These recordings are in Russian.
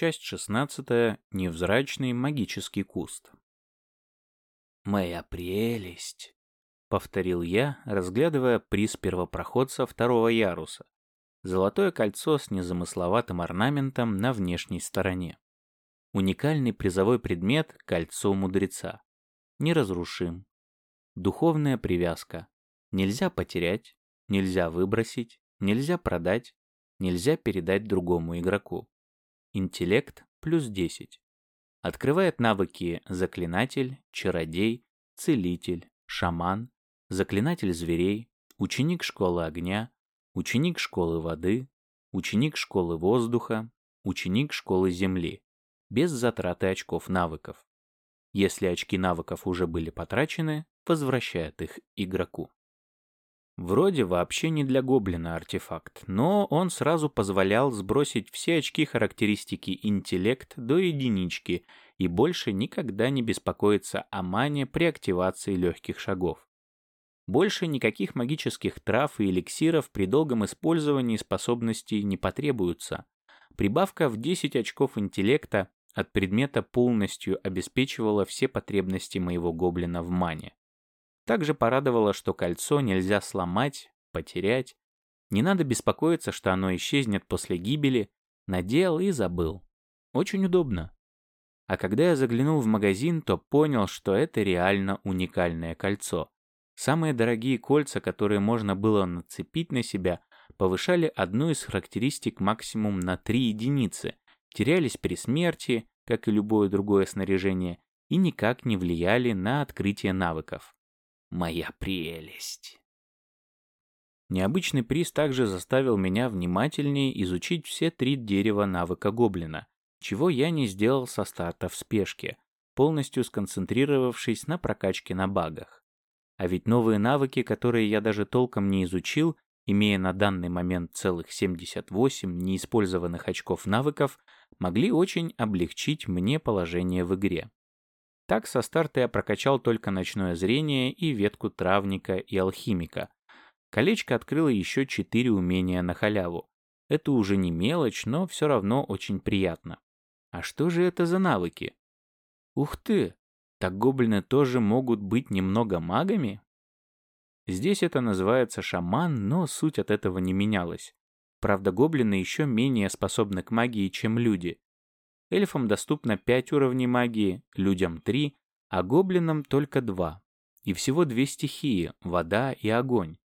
Часть 16. Невзрачный магический куст. «Моя прелесть», — повторил я, разглядывая приз первопроходца второго яруса. Золотое кольцо с незамысловатым орнаментом на внешней стороне. Уникальный призовой предмет — кольцо мудреца. Неразрушим. Духовная привязка. Нельзя потерять, нельзя выбросить, нельзя продать, нельзя передать другому игроку. Интеллект плюс 10. Открывает навыки заклинатель, чародей, целитель, шаман, заклинатель зверей, ученик школы огня, ученик школы воды, ученик школы воздуха, ученик школы земли, без затраты очков навыков. Если очки навыков уже были потрачены, возвращает их игроку. Вроде вообще не для гоблина артефакт, но он сразу позволял сбросить все очки характеристики интеллект до единички и больше никогда не беспокоиться о мане при активации легких шагов. Больше никаких магических трав и эликсиров при долгом использовании способностей не потребуются. Прибавка в 10 очков интеллекта от предмета полностью обеспечивала все потребности моего гоблина в мане. Также порадовало, что кольцо нельзя сломать, потерять. Не надо беспокоиться, что оно исчезнет после гибели. Надел и забыл. Очень удобно. А когда я заглянул в магазин, то понял, что это реально уникальное кольцо. Самые дорогие кольца, которые можно было нацепить на себя, повышали одну из характеристик максимум на 3 единицы, терялись при смерти, как и любое другое снаряжение, и никак не влияли на открытие навыков моя прелесть. Необычный приз также заставил меня внимательнее изучить все три дерева навыка гоблина, чего я не сделал со старта в спешке, полностью сконцентрировавшись на прокачке на багах. А ведь новые навыки, которые я даже толком не изучил, имея на данный момент целых 78 неиспользованных очков навыков, могли очень облегчить мне положение в игре. Так со старта я прокачал только ночное зрение и ветку травника и алхимика. Колечко открыло еще четыре умения на халяву. Это уже не мелочь, но все равно очень приятно. А что же это за навыки? Ух ты! Так гоблины тоже могут быть немного магами? Здесь это называется шаман, но суть от этого не менялась. Правда, гоблины еще менее способны к магии, чем люди. Эльфам доступно 5 уровней магии, людям 3, а гоблинам только 2. И всего две стихии – вода и огонь.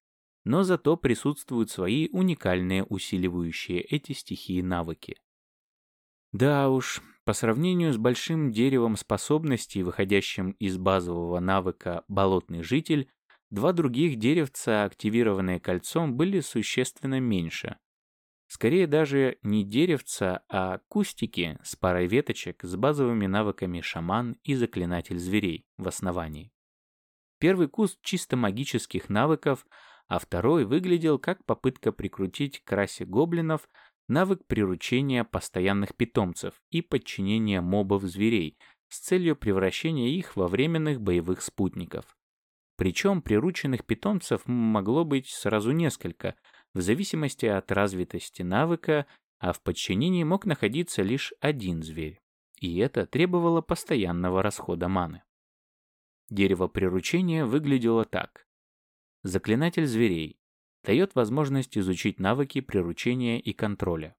Но зато присутствуют свои уникальные усиливающие эти стихии навыки. Да уж, по сравнению с большим деревом способностей, выходящим из базового навыка «Болотный житель», два других деревца, активированные кольцом, были существенно меньше. Скорее даже не деревца, а кустики с парой веточек с базовыми навыками шаман и заклинатель зверей в основании. Первый куст чисто магических навыков, а второй выглядел как попытка прикрутить к расе гоблинов навык приручения постоянных питомцев и подчинения мобов-зверей с целью превращения их во временных боевых спутников. Причем прирученных питомцев могло быть сразу несколько – в зависимости от развитости навыка, а в подчинении мог находиться лишь один зверь. И это требовало постоянного расхода маны. Дерево приручения выглядело так. Заклинатель зверей дает возможность изучить навыки приручения и контроля.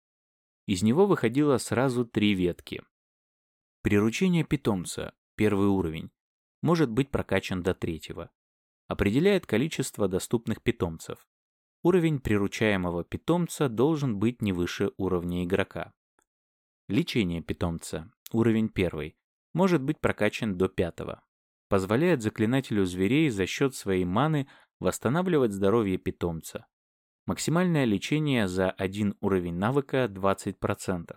Из него выходило сразу три ветки. Приручение питомца, первый уровень, может быть прокачан до третьего. Определяет количество доступных питомцев. Уровень приручаемого питомца должен быть не выше уровня игрока. Лечение питомца, уровень 1, может быть прокачан до 5. Позволяет заклинателю зверей за счет своей маны восстанавливать здоровье питомца. Максимальное лечение за один уровень навыка 20%.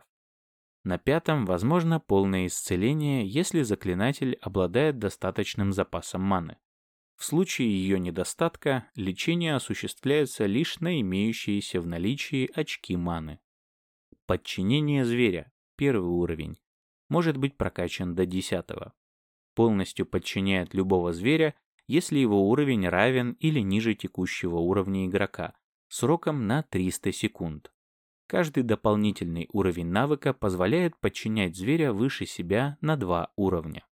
На пятом возможно полное исцеление, если заклинатель обладает достаточным запасом маны. В случае ее недостатка лечение осуществляется лишь на имеющиеся в наличии очки маны. Подчинение зверя, первый уровень, может быть прокачан до 10. Полностью подчиняет любого зверя, если его уровень равен или ниже текущего уровня игрока, сроком на 300 секунд. Каждый дополнительный уровень навыка позволяет подчинять зверя выше себя на два уровня.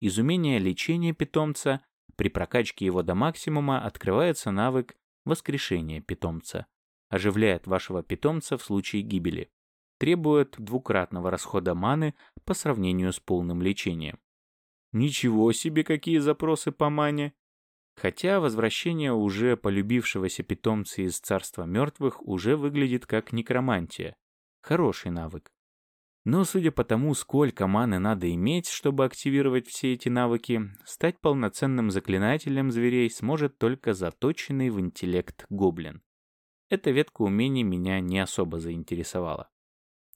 Из умения лечения питомца при прокачке его до максимума открывается навык воскрешения питомца. Оживляет вашего питомца в случае гибели. Требует двукратного расхода маны по сравнению с полным лечением. Ничего себе, какие запросы по мане! Хотя возвращение уже полюбившегося питомца из царства мертвых уже выглядит как некромантия. Хороший навык. Но судя по тому, сколько маны надо иметь, чтобы активировать все эти навыки, стать полноценным заклинателем зверей сможет только заточенный в интеллект гоблин. Эта ветка умений меня не особо заинтересовала.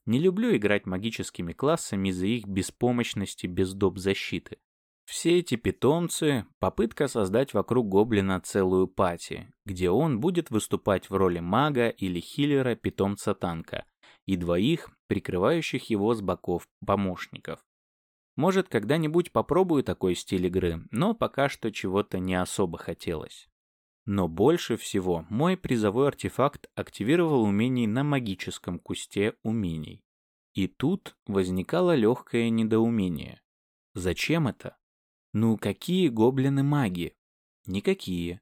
Не люблю играть магическими классами из-за их беспомощности без доп. защиты. Все эти питомцы — попытка создать вокруг гоблина целую пати, где он будет выступать в роли мага или хиллера питомца-танка и двоих, прикрывающих его с боков помощников. Может, когда-нибудь попробую такой стиль игры, но пока что чего-то не особо хотелось. Но больше всего мой призовой артефакт активировал умений на магическом кусте умений. И тут возникало легкое недоумение. Зачем это? Ну, какие гоблины маги? Никакие.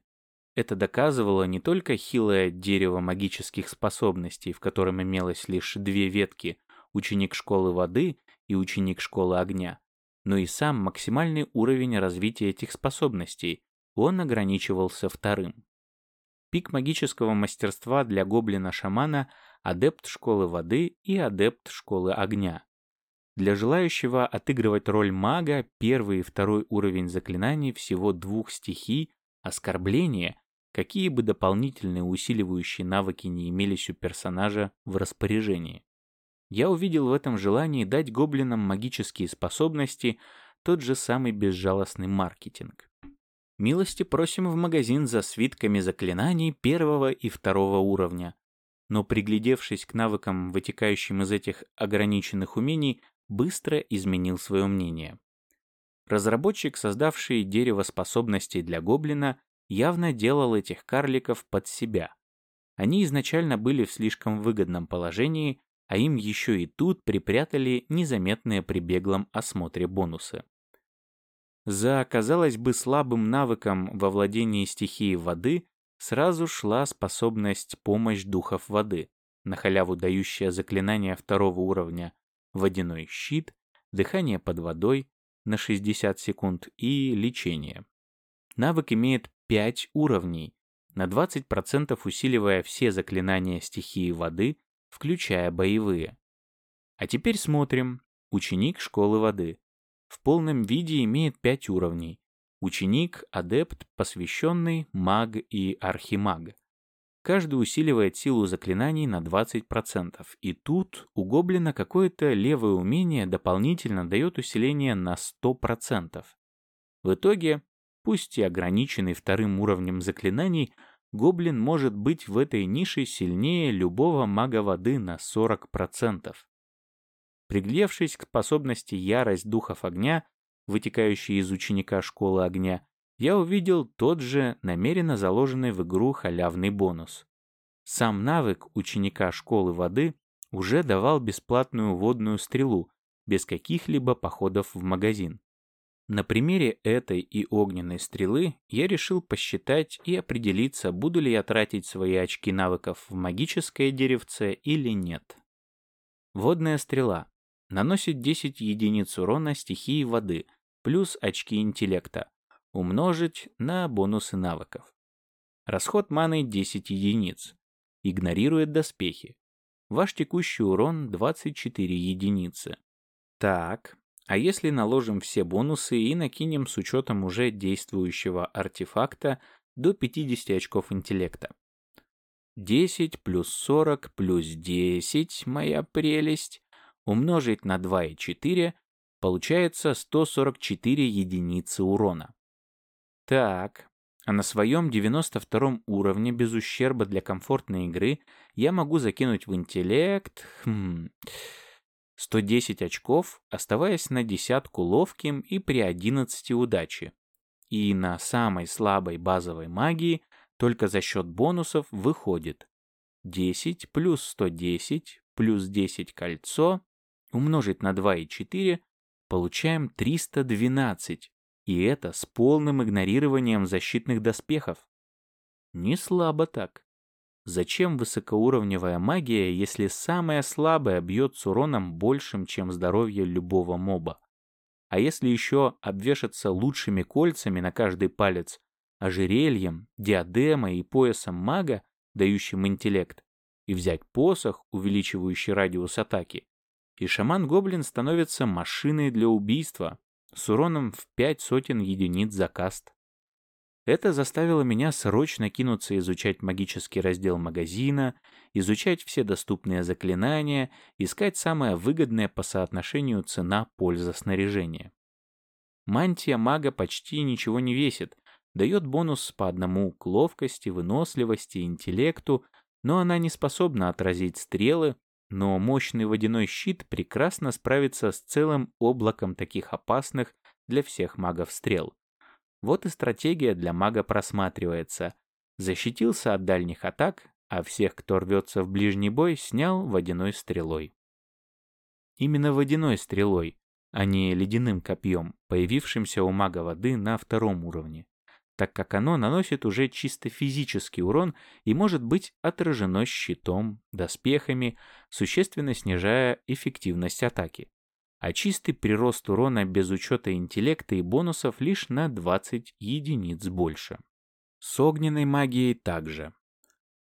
Это доказывало не только хилое дерево магических способностей, в котором имелось лишь две ветки, ученик школы воды и ученик школы огня, но и сам максимальный уровень развития этих способностей, он ограничивался вторым. Пик магического мастерства для гоблина-шамана – адепт школы воды и адепт школы огня. Для желающего отыгрывать роль мага первый и второй уровень заклинаний всего двух стихий оскорбление, какие бы дополнительные усиливающие навыки не имелись у персонажа в распоряжении. Я увидел в этом желании дать гоблинам магические способности, тот же самый безжалостный маркетинг. Милости просим в магазин за свитками заклинаний первого и второго уровня. Но приглядевшись к навыкам, вытекающим из этих ограниченных умений, быстро изменил свое мнение. Разработчик, создавший дерево способностей для гоблина, явно делал этих карликов под себя. Они изначально были в слишком выгодном положении, а им еще и тут припрятали незаметные при беглом осмотре бонусы. За, казалось бы, слабым навыком во владении стихией воды сразу шла способность помощь духов воды, на халяву дающая заклинание второго уровня водяной щит, дыхание под водой на 60 секунд и лечение. Навык имеет 5 уровней, на 20% усиливая все заклинания стихии воды, включая боевые. А теперь смотрим. Ученик школы воды. В полном виде имеет 5 уровней. Ученик, адепт, посвященный, маг и архимаг. Каждый усиливает силу заклинаний на 20%. И тут у гоблина какое-то левое умение дополнительно дает усиление на 100%. В итоге, пусть и ограниченный вторым уровнем заклинаний, гоблин может быть в этой нише сильнее любого мага воды на 40%. Приглевшись к способности ярость духов огня, вытекающей из ученика школы огня, я увидел тот же намеренно заложенный в игру халявный бонус. Сам навык ученика школы воды уже давал бесплатную водную стрелу, без каких-либо походов в магазин. На примере этой и огненной стрелы я решил посчитать и определиться, буду ли я тратить свои очки навыков в магическое деревце или нет. Водная стрела. Наносит 10 единиц урона стихии воды, плюс очки интеллекта умножить на бонусы навыков. Расход маны 10 единиц. Игнорирует доспехи. Ваш текущий урон 24 единицы. Так, а если наложим все бонусы и накинем с учетом уже действующего артефакта до 50 очков интеллекта? 10 плюс 40 плюс 10, моя прелесть, умножить на 2,4, получается 144 единицы урона. Так, а на своем 92 уровне без ущерба для комфортной игры я могу закинуть в интеллект... Хм, 110 очков, оставаясь на десятку ловким и при 11 удачи. И на самой слабой базовой магии только за счет бонусов выходит 10 плюс 110 плюс 10 кольцо умножить на 2 и 4 получаем 312. И это с полным игнорированием защитных доспехов. Не слабо так. Зачем высокоуровневая магия, если самая слабая бьет с уроном большим, чем здоровье любого моба? А если еще обвешаться лучшими кольцами на каждый палец, ожерельем, диадемой и поясом мага, дающим интеллект, и взять посох, увеличивающий радиус атаки, и шаман-гоблин становится машиной для убийства, с уроном в пять сотен единиц за каст. Это заставило меня срочно кинуться изучать магический раздел магазина, изучать все доступные заклинания, искать самое выгодное по соотношению цена-польза снаряжения. Мантия мага почти ничего не весит, дает бонус по одному к ловкости, выносливости, интеллекту, но она не способна отразить стрелы, но мощный водяной щит прекрасно справится с целым облаком таких опасных для всех магов стрел. Вот и стратегия для мага просматривается. Защитился от дальних атак, а всех, кто рвется в ближний бой, снял водяной стрелой. Именно водяной стрелой, а не ледяным копьем, появившимся у мага воды на втором уровне так как оно наносит уже чисто физический урон и может быть отражено щитом, доспехами, существенно снижая эффективность атаки. А чистый прирост урона без учета интеллекта и бонусов лишь на 20 единиц больше. С огненной магией также.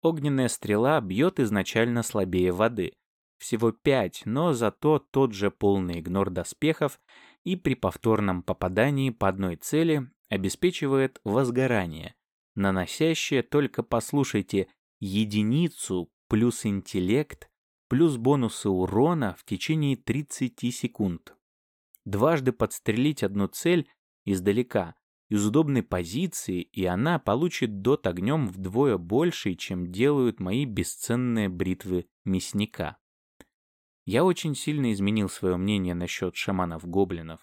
Огненная стрела бьет изначально слабее воды. Всего 5, но зато тот же полный игнор доспехов и при повторном попадании по одной цели обеспечивает возгорание, наносящее только, послушайте, единицу плюс интеллект плюс бонусы урона в течение 30 секунд. Дважды подстрелить одну цель издалека, из удобной позиции, и она получит дот огнем вдвое больше, чем делают мои бесценные бритвы мясника. Я очень сильно изменил свое мнение насчет шаманов-гоблинов.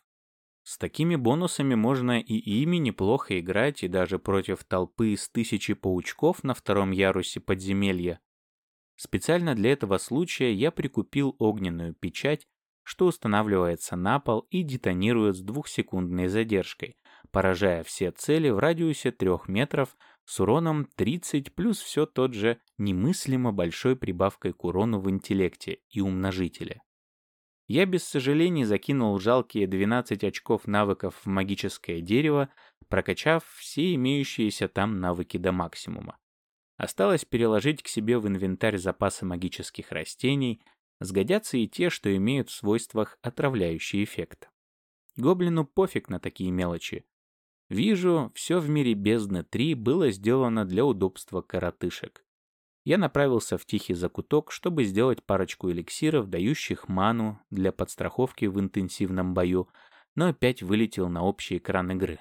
С такими бонусами можно и ими неплохо играть, и даже против толпы из тысячи паучков на втором ярусе подземелья. Специально для этого случая я прикупил огненную печать, что устанавливается на пол и детонирует с двухсекундной задержкой, поражая все цели в радиусе 3 метров с уроном 30 плюс все тот же немыслимо большой прибавкой к урону в интеллекте и умножителе. Я без сожалений закинул жалкие 12 очков навыков в магическое дерево, прокачав все имеющиеся там навыки до максимума. Осталось переложить к себе в инвентарь запасы магических растений, сгодятся и те, что имеют в свойствах отравляющий эффект. Гоблину пофиг на такие мелочи. Вижу, все в мире бездны 3 было сделано для удобства коротышек я направился в тихий закуток, чтобы сделать парочку эликсиров, дающих ману для подстраховки в интенсивном бою, но опять вылетел на общий экран игры.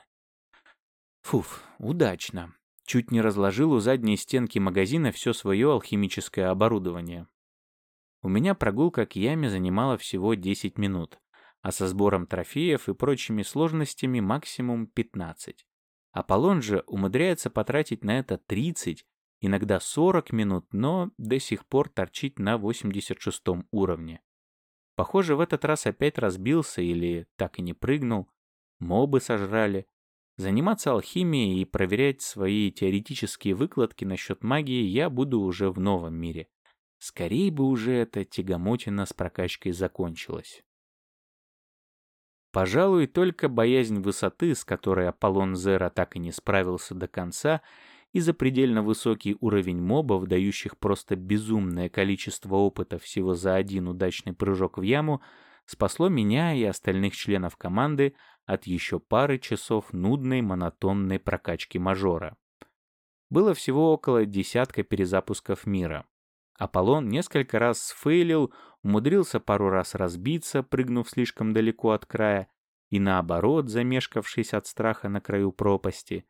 Фуф, удачно. Чуть не разложил у задней стенки магазина все свое алхимическое оборудование. У меня прогулка к яме занимала всего 10 минут, а со сбором трофеев и прочими сложностями максимум 15. Аполлон же умудряется потратить на это 30 иногда 40 минут, но до сих пор торчит на 86 уровне. Похоже, в этот раз опять разбился или так и не прыгнул. Мобы сожрали. Заниматься алхимией и проверять свои теоретические выкладки насчет магии я буду уже в новом мире. Скорее бы уже эта тягомотина с прокачкой закончилась. Пожалуй, только боязнь высоты, с которой Аполлон Зера так и не справился до конца, и запредельно высокий уровень мобов, дающих просто безумное количество опыта всего за один удачный прыжок в яму, спасло меня и остальных членов команды от еще пары часов нудной монотонной прокачки мажора. Было всего около десятка перезапусков мира. Аполлон несколько раз сфейлил, умудрился пару раз разбиться, прыгнув слишком далеко от края, и наоборот, замешкавшись от страха на краю пропасти.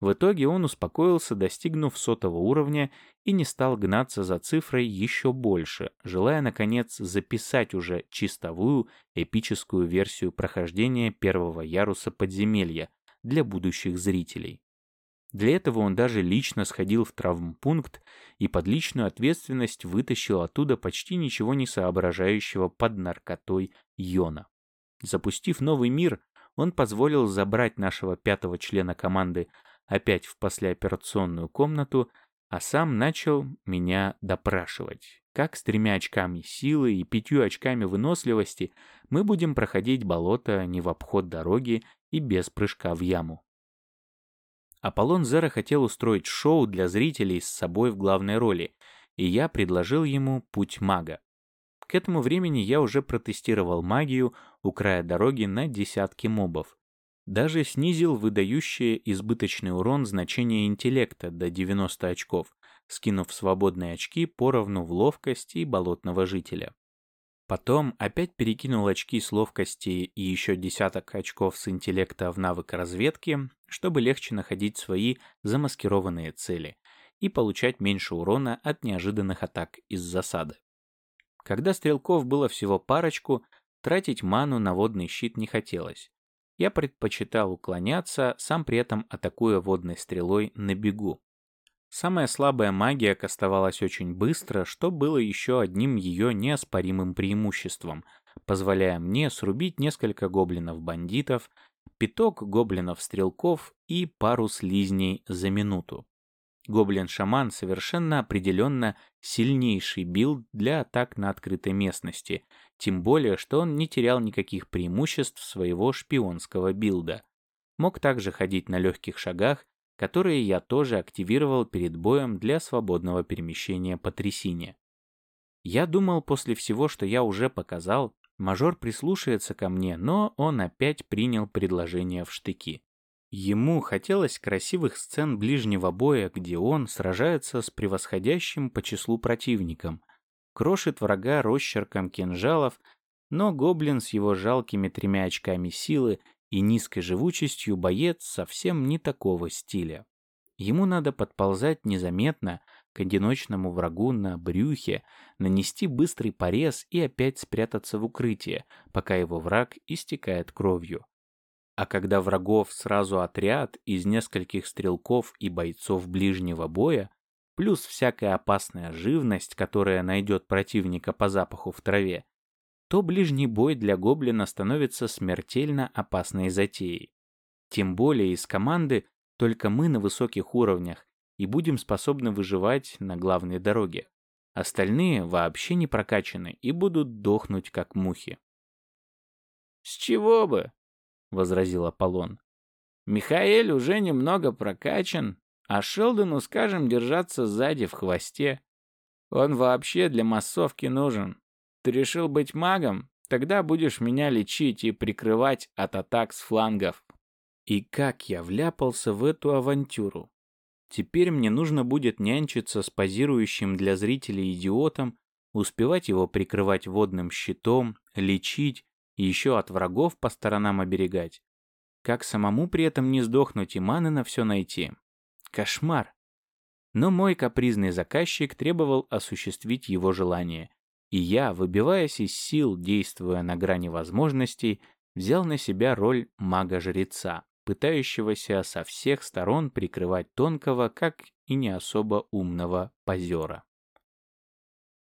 В итоге он успокоился, достигнув сотого уровня, и не стал гнаться за цифрой еще больше, желая, наконец, записать уже чистовую, эпическую версию прохождения первого яруса подземелья для будущих зрителей. Для этого он даже лично сходил в травмпункт и под личную ответственность вытащил оттуда почти ничего не соображающего под наркотой Йона. Запустив новый мир, он позволил забрать нашего пятого члена команды опять в послеоперационную комнату, а сам начал меня допрашивать. Как с тремя очками силы и пятью очками выносливости мы будем проходить болото не в обход дороги и без прыжка в яму. Аполлон Зера хотел устроить шоу для зрителей с собой в главной роли, и я предложил ему путь мага. К этому времени я уже протестировал магию у края дороги на десятки мобов. Даже снизил выдающее избыточный урон значение интеллекта до 90 очков, скинув свободные очки поровну в ловкости и болотного жителя. Потом опять перекинул очки с ловкости и еще десяток очков с интеллекта в навык разведки, чтобы легче находить свои замаскированные цели и получать меньше урона от неожиданных атак из засады. Когда стрелков было всего парочку, тратить ману на водный щит не хотелось. Я предпочитал уклоняться, сам при этом атакуя водной стрелой на бегу. Самая слабая магия кастовалась очень быстро, что было еще одним ее неоспоримым преимуществом, позволяя мне срубить несколько гоблинов-бандитов, пяток гоблинов-стрелков и пару слизней за минуту. Гоблин-шаман совершенно определенно сильнейший билд для атак на открытой местности, тем более, что он не терял никаких преимуществ своего шпионского билда. Мог также ходить на легких шагах которые я тоже активировал перед боем для свободного перемещения по трясине. Я думал, после всего, что я уже показал, мажор прислушается ко мне, но он опять принял предложение в штыки. Ему хотелось красивых сцен ближнего боя, где он сражается с превосходящим по числу противником, крошит врага росчерком кинжалов, но гоблин с его жалкими тремя очками силы и низкой живучестью боец совсем не такого стиля. Ему надо подползать незаметно к одиночному врагу на брюхе, нанести быстрый порез и опять спрятаться в укрытие, пока его враг истекает кровью. А когда врагов сразу отряд из нескольких стрелков и бойцов ближнего боя, плюс всякая опасная живность, которая найдет противника по запаху в траве, то ближний бой для гоблина становится смертельно опасной затеей. Тем более из команды только мы на высоких уровнях и будем способны выживать на главной дороге. Остальные вообще не прокачаны и будут дохнуть как мухи. «С чего бы?» — возразил Аполлон. «Михаэль уже немного прокачан, а Шелдону скажем держаться сзади в хвосте. Он вообще для массовки нужен. Ты решил быть магом? Тогда будешь меня лечить и прикрывать от атак с флангов. И как я вляпался в эту авантюру? Теперь мне нужно будет нянчиться с позирующим для зрителей идиотом, успевать его прикрывать водным щитом, лечить еще от врагов по сторонам оберегать. Как самому при этом не сдохнуть и маны на все найти? Кошмар. Но мой капризный заказчик требовал осуществить его желание, и я, выбиваясь из сил, действуя на грани возможностей, взял на себя роль мага-жреца, пытающегося со всех сторон прикрывать тонкого, как и не особо умного позера.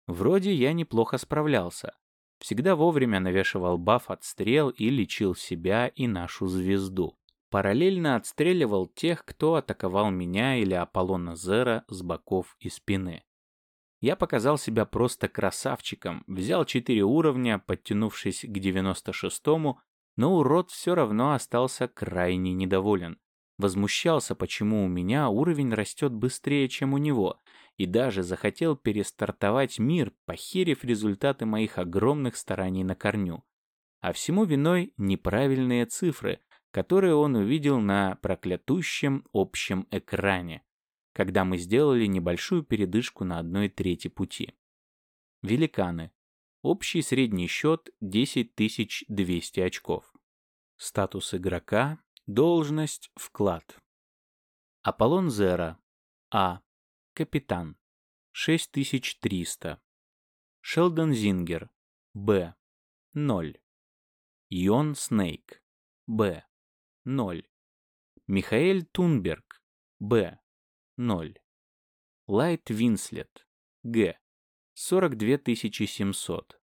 Вроде я неплохо справлялся. Всегда вовремя навешивал баф от стрел и лечил себя и нашу звезду. Параллельно отстреливал тех, кто атаковал меня или Аполлона Зера с боков и спины. Я показал себя просто красавчиком, взял 4 уровня, подтянувшись к 96-му, но урод все равно остался крайне недоволен. Возмущался, почему у меня уровень растет быстрее, чем у него, и даже захотел перестартовать мир, похерив результаты моих огромных стараний на корню. А всему виной неправильные цифры, которые он увидел на проклятущем общем экране когда мы сделали небольшую передышку на одной трети пути. Великаны. Общий средний счет 10200 очков. Статус игрока, должность, вклад. Аполлон Зера. А. Капитан. 6300. Шелдон Зингер. Б. 0. Йон Снейк. Б. 0. Михаэль Тунберг. Б. 0. Лайт Винслет. Г. 42 700.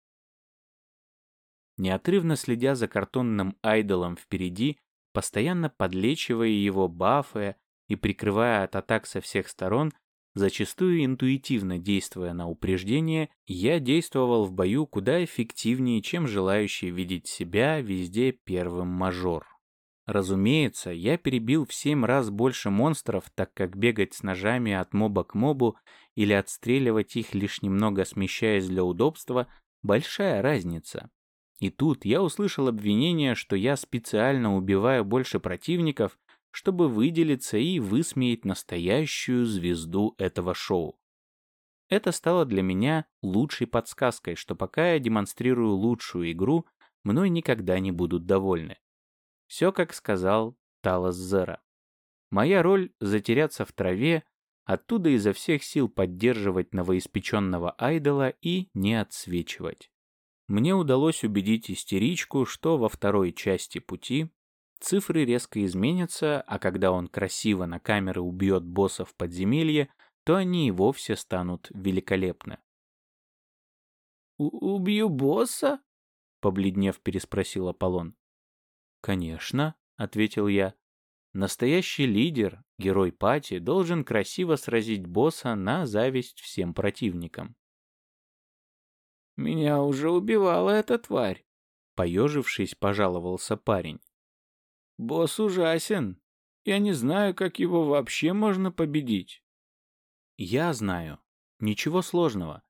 Неотрывно следя за картонным айдолом впереди, постоянно подлечивая его, бафая и прикрывая от атак со всех сторон, зачастую интуитивно действуя на упреждение, я действовал в бою куда эффективнее, чем желающий видеть себя везде первым мажор. Разумеется, я перебил в семь раз больше монстров, так как бегать с ножами от моба к мобу или отстреливать их лишь немного смещаясь для удобства – большая разница. И тут я услышал обвинение, что я специально убиваю больше противников, чтобы выделиться и высмеять настоящую звезду этого шоу. Это стало для меня лучшей подсказкой, что пока я демонстрирую лучшую игру, мной никогда не будут довольны. Все, как сказал Талас Зера. Моя роль — затеряться в траве, оттуда изо всех сил поддерживать новоиспеченного айдола и не отсвечивать. Мне удалось убедить истеричку, что во второй части пути цифры резко изменятся, а когда он красиво на камеры убьет босса в подземелье, то они и вовсе станут великолепны. «Убью босса?» — побледнев переспросил Аполлон. «Конечно», — ответил я. «Настоящий лидер, герой пати, должен красиво сразить босса на зависть всем противникам». Меня уже убивала эта тварь. Поежившись, пожаловался парень. Босс ужасен. Я не знаю, как его вообще можно победить. Я знаю. Ничего сложного.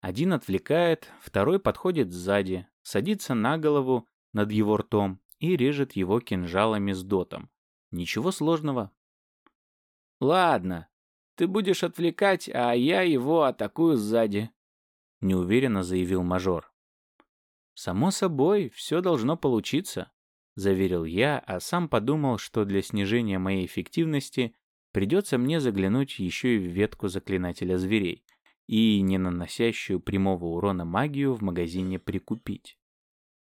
Один отвлекает, второй подходит сзади, садится на голову над его ртом и режет его кинжалами с дотом. Ничего сложного. Ладно, ты будешь отвлекать, а я его атакую сзади. — неуверенно заявил мажор. «Само собой, все должно получиться», — заверил я, а сам подумал, что для снижения моей эффективности придется мне заглянуть еще и в ветку заклинателя зверей и не наносящую прямого урона магию в магазине прикупить.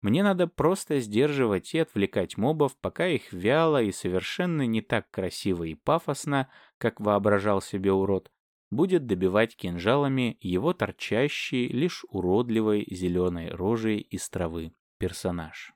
Мне надо просто сдерживать и отвлекать мобов, пока их вяло и совершенно не так красиво и пафосно, как воображал себе урод, будет добивать кинжалами его торчащий лишь уродливой зеленой рожей из травы персонаж.